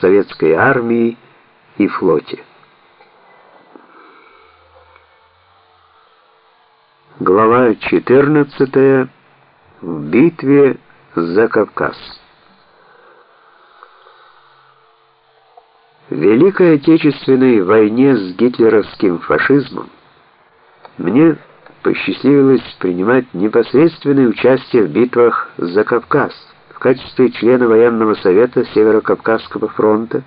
советской армии и флоте. Глава 14. В битве за Кавказ. В Великой Отечественной войне с гитлеровским фашизмом мне посчастливилось принимать непосредственное участие в битвах за Кавказ в качестве члена военного совета Северо-Кавказского фронта,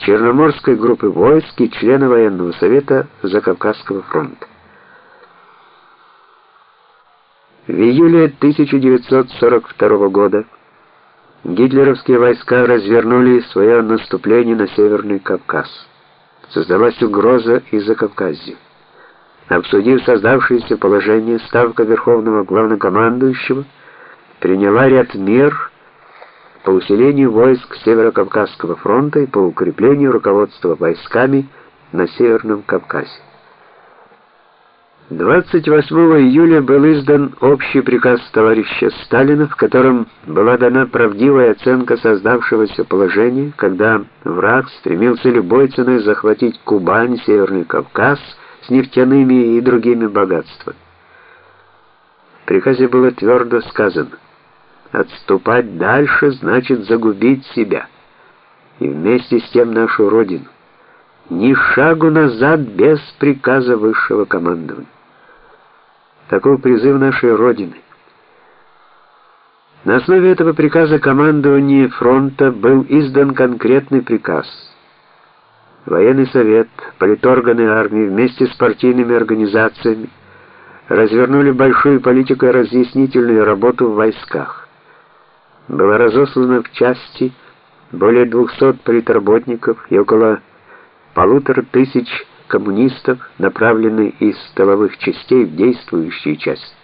Черноморской группы войск и члена военного совета Закавказского фронта. В июле 1942 года гитлеровские войска развернули свое наступление на Северный Кавказ. Создалась угроза из-за Кавказья. Обсудив создавшееся положение, Ставка Верховного Главнокомандующего приняла ряд мер по усилению войск Северо-Кавказского фронта и по укреплению руководства войсками на Северном Кавказе. 28 июля был издан общий приказ товарища Сталина, в котором была дана правдивая оценка создавшегося положения, когда враг стремился любой ценой захватить Кубань, Северный Кавказ с нефтяными и другими богатствами. В приказе было твердо сказано: отступать дальше значит загубить себя и вместе с тем нашу родину. Ни шагу назад без приказа высшего командования. Таков призыв нашей Родины. На основе этого приказа командования фронта был издан конкретный приказ. Военный совет, политорганы армии вместе с партийными организациями развернули большую политико-разъяснительную работу в войсках. Было разослано в части более 200 политработников и около полутора тысяч коммунистов, направленный из столовых частей в действующие части.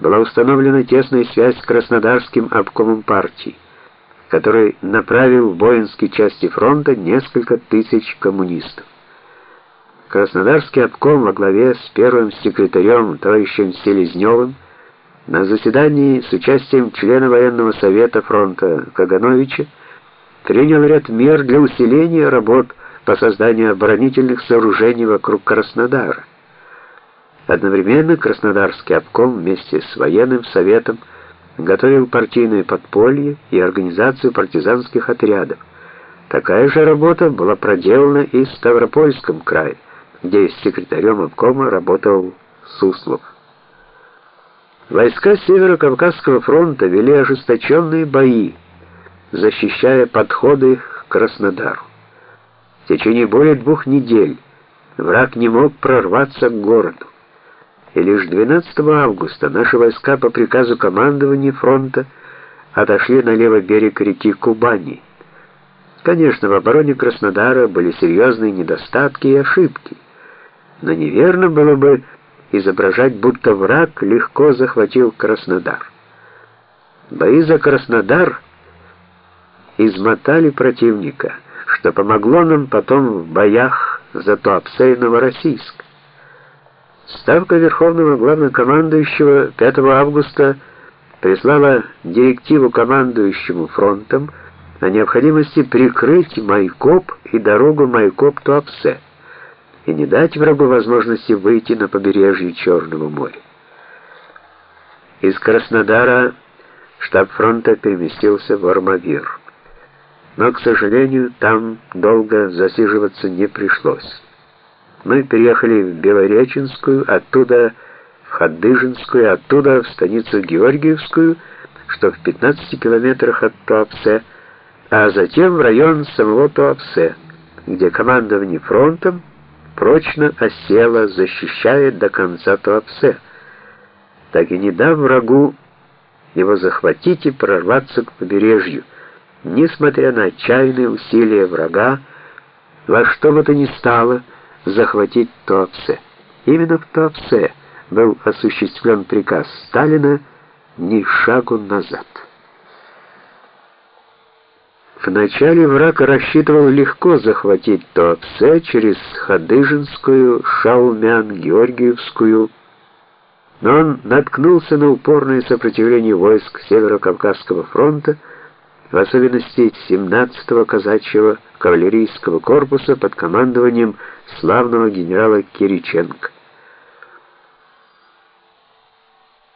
Была установлена тесная связь с Краснодарским обкомом партии, который направил в воинские части фронта несколько тысяч коммунистов. Краснодарский обком во главе с первым секретарем товарищем Селезневым на заседании с участием члена военного совета фронта Кагановича принял ряд мер для усиления работ по созданию оборонительных сооружений вокруг Краснодара. Одновременно Краснодарский обком вместе с военным советом готовил партийное подполье и организацию партизанских отрядов. Такая же работа была проделана и в Ставропольском крае, где секретарем обкома работал Суслов. Войска Северо-Кавказского фронта вели ожесточенные бои, защищая подходы к Краснодару. В течение более двух недель враг не мог прорваться к городу. И лишь 12 августа наши войска по приказу командования фронта отошли на левый берег реки Кубани. Конечно, в обороне Краснодара были серьезные недостатки и ошибки, но неверно было бы изображать, будто враг легко захватил Краснодар. Бои за Краснодар измотали противника – что помогло нам потом в боях за Туапсе и Новороссийск. Ставка Верховного Главнокомандующего 5 августа прислала директиву командующему фронтом о необходимости прикрыть Майкоп и дорогу Майкоп-Туапсе и не дать врагу возможности выйти на побережье Черного моря. Из Краснодара штаб фронта переместился в Армавир но, к сожалению, там долго засиживаться не пришлось. Мы переехали в Белореченскую, оттуда в Хадыжинскую, оттуда в станицу Георгиевскую, что в 15 километрах от Туапсе, а затем в район самого Туапсе, где командование фронтом прочно осело, защищая до конца Туапсе, так и не дав врагу его захватить и прорваться к побережью, несмотря на отчаянные усилия врага, во что бы то ни стало захватить Туапсе. Именно в Туапсе был осуществлен приказ Сталина ни шагу назад. Вначале враг рассчитывал легко захватить Туапсе через Хадыжинскую, Шаумян, Георгиевскую, но он наткнулся на упорное сопротивление войск Северо-Кавказского фронта, в особенности 17-го казачьего кавалерийского корпуса под командованием славного генерала Кириченко.